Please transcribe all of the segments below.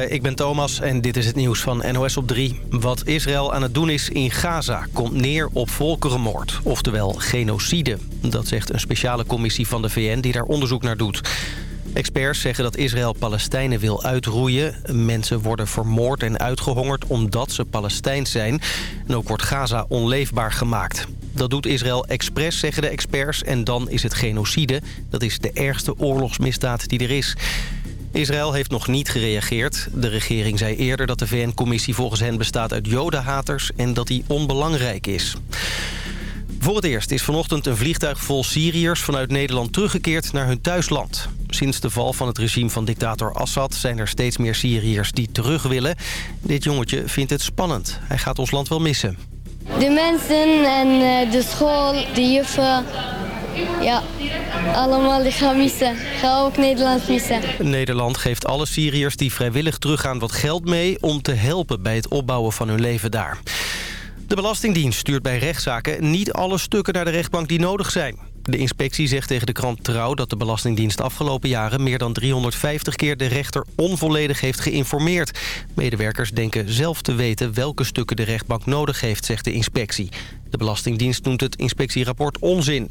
Ik ben Thomas en dit is het nieuws van NOS op 3. Wat Israël aan het doen is in Gaza komt neer op volkerenmoord, oftewel genocide. Dat zegt een speciale commissie van de VN die daar onderzoek naar doet. Experts zeggen dat Israël Palestijnen wil uitroeien. Mensen worden vermoord en uitgehongerd omdat ze Palestijns zijn. En ook wordt Gaza onleefbaar gemaakt. Dat doet Israël expres, zeggen de experts. En dan is het genocide. Dat is de ergste oorlogsmisdaad die er is. Israël heeft nog niet gereageerd. De regering zei eerder dat de VN-commissie volgens hen bestaat uit jodenhaters... en dat die onbelangrijk is. Voor het eerst is vanochtend een vliegtuig vol Syriërs vanuit Nederland teruggekeerd naar hun thuisland. Sinds de val van het regime van dictator Assad zijn er steeds meer Syriërs die terug willen. Dit jongetje vindt het spannend. Hij gaat ons land wel missen. De mensen en eh, de school, de juffen, ja, allemaal ik ga missen. Ga ook Nederland missen. Nederland geeft alle Syriërs die vrijwillig teruggaan wat geld mee... om te helpen bij het opbouwen van hun leven daar. De Belastingdienst stuurt bij rechtszaken niet alle stukken naar de rechtbank die nodig zijn. De inspectie zegt tegen de krant Trouw dat de Belastingdienst afgelopen jaren meer dan 350 keer de rechter onvolledig heeft geïnformeerd. Medewerkers denken zelf te weten welke stukken de rechtbank nodig heeft, zegt de inspectie. De Belastingdienst noemt het inspectierapport onzin.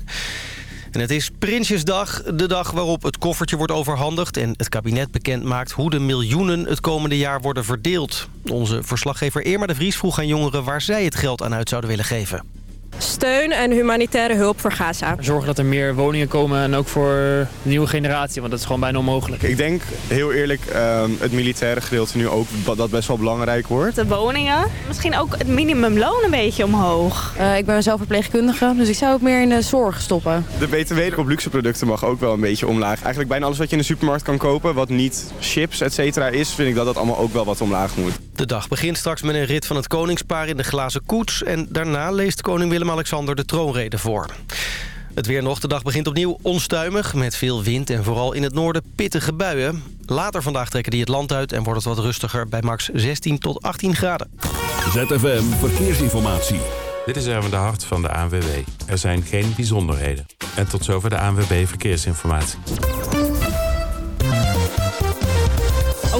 En het is Prinsjesdag, de dag waarop het koffertje wordt overhandigd... en het kabinet bekend maakt hoe de miljoenen het komende jaar worden verdeeld. Onze verslaggever Irma de Vries vroeg aan jongeren waar zij het geld aan uit zouden willen geven. Steun en humanitaire hulp voor Gaza. Zorgen dat er meer woningen komen en ook voor de nieuwe generatie, want dat is gewoon bijna onmogelijk. Ik denk heel eerlijk uh, het militaire gedeelte nu ook dat best wel belangrijk wordt. De woningen, misschien ook het minimumloon een beetje omhoog. Uh, ik ben zelf verpleegkundige, dus ik zou ook meer in de zorg stoppen. De btw op luxe producten mag ook wel een beetje omlaag. Eigenlijk bijna alles wat je in de supermarkt kan kopen, wat niet chips et cetera is, vind ik dat dat allemaal ook wel wat omlaag moet. De dag begint straks met een rit van het koningspaar in de glazen koets en daarna leest koning Willem Willem-Alexander de troonrede voor. Het weer nog. De dag begint opnieuw onstuimig met veel wind en vooral in het noorden pittige buien. Later vandaag trekken die het land uit en wordt het wat rustiger bij max 16 tot 18 graden. ZFM Verkeersinformatie. Dit is Erwin de Hart van de ANWB. Er zijn geen bijzonderheden. En tot zover de ANWB Verkeersinformatie.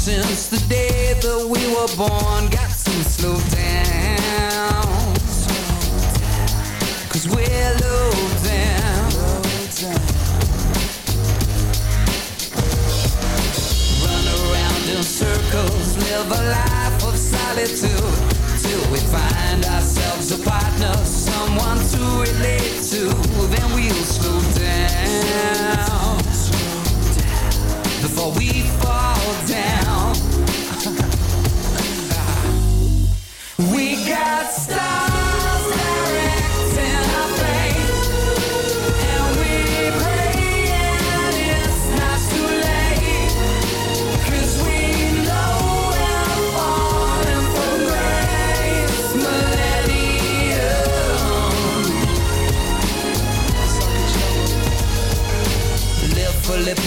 since the day that we were born. Got some slow down Cause we're low down. Run around in circles Live a life of solitude. Till we find ourselves a partner Someone to relate to. Then we'll slow down. Before we fall down.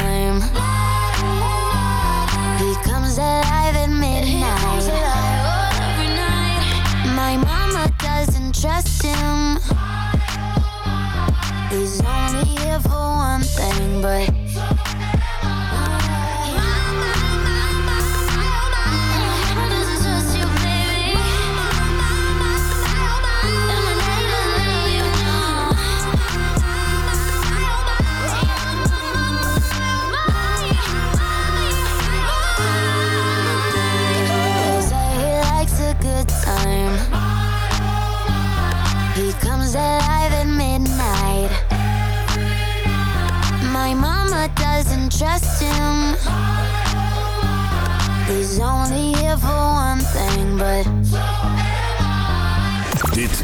time.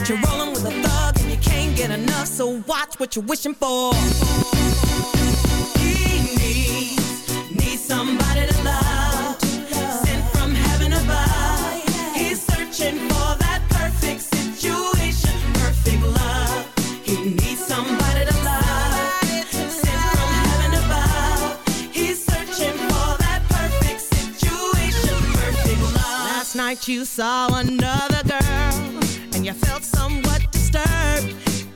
But you're rolling with a thug and you can't get enough, so watch what you're wishing for. He needs, needs somebody to love, sent from heaven above. He's searching for that perfect situation, perfect love. He needs somebody to love. Sent from heaven above. He's searching for that perfect situation, perfect love. Last night you saw another girl and you felt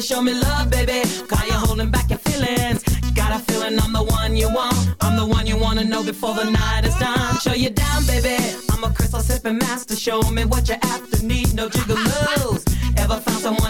to show me love, baby. Got you holding back your feelings. Got a feeling I'm the one you want. I'm the one you wanna know before the night is done. Show you down, baby. I'm a crystal sipping master. Show me what you after need. No jiggalos. Ever found someone?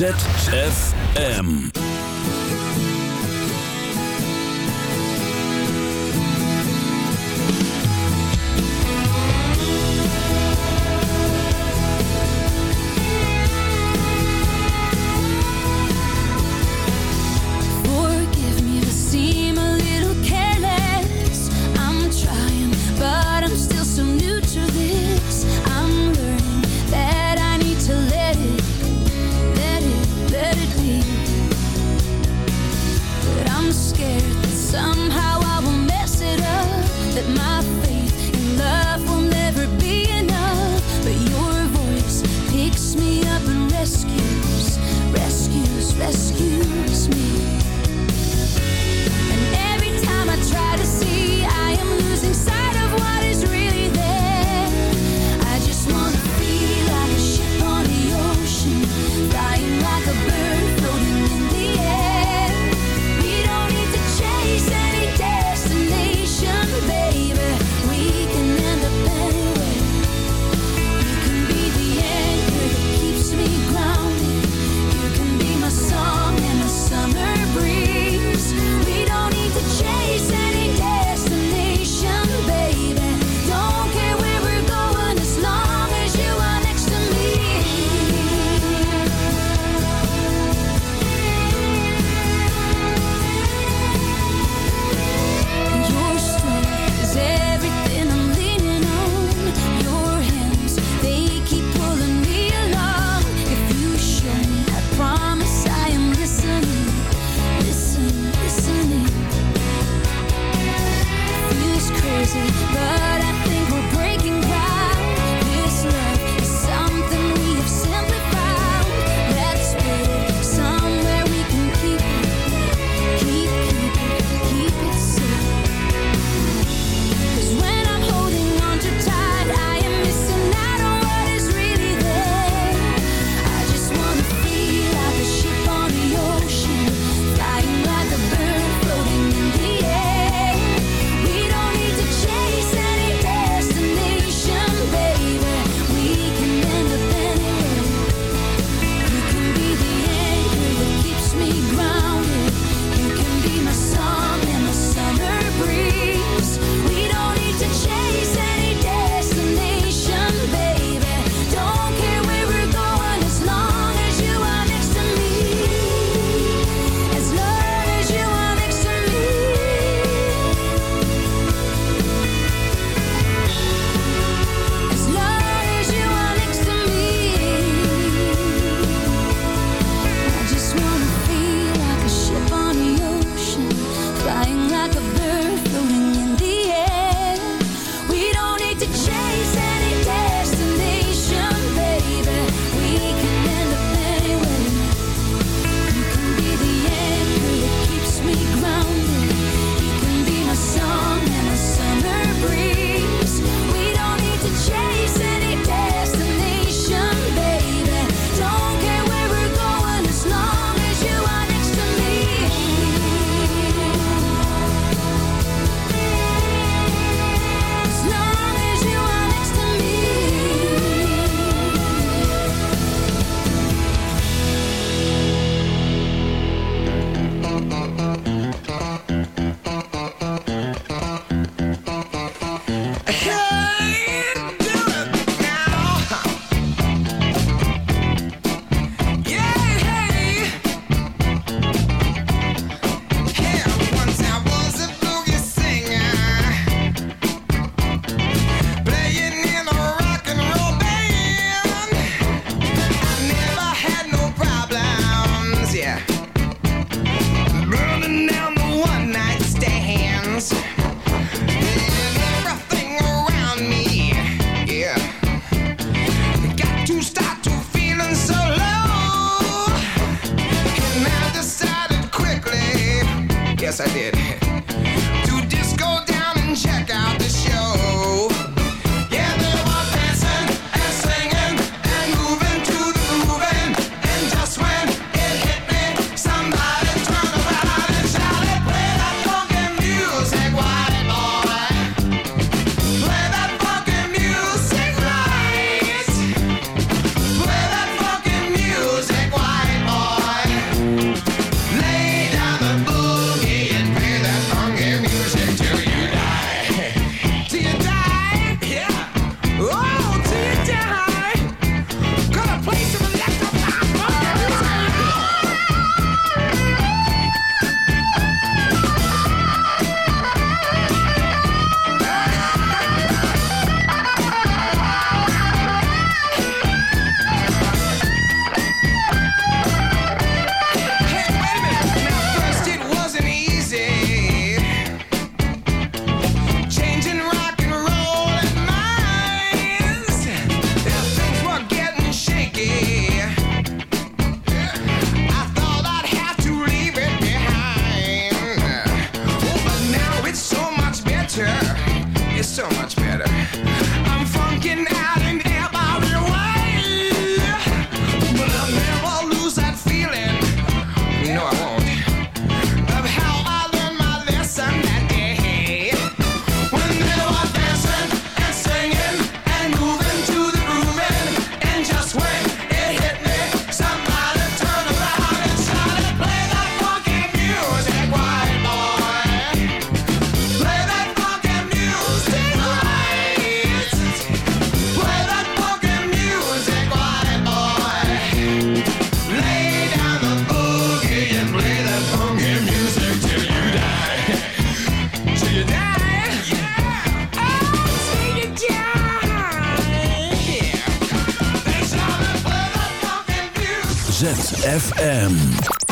ZFM.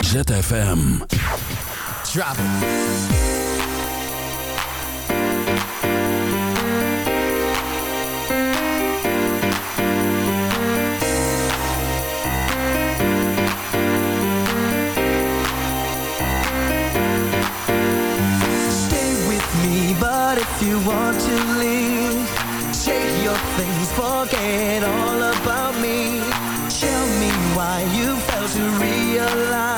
ZFM. Drop it. if you want to leave take your things, forget all about me Tell me why you failed to realize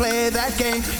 play that game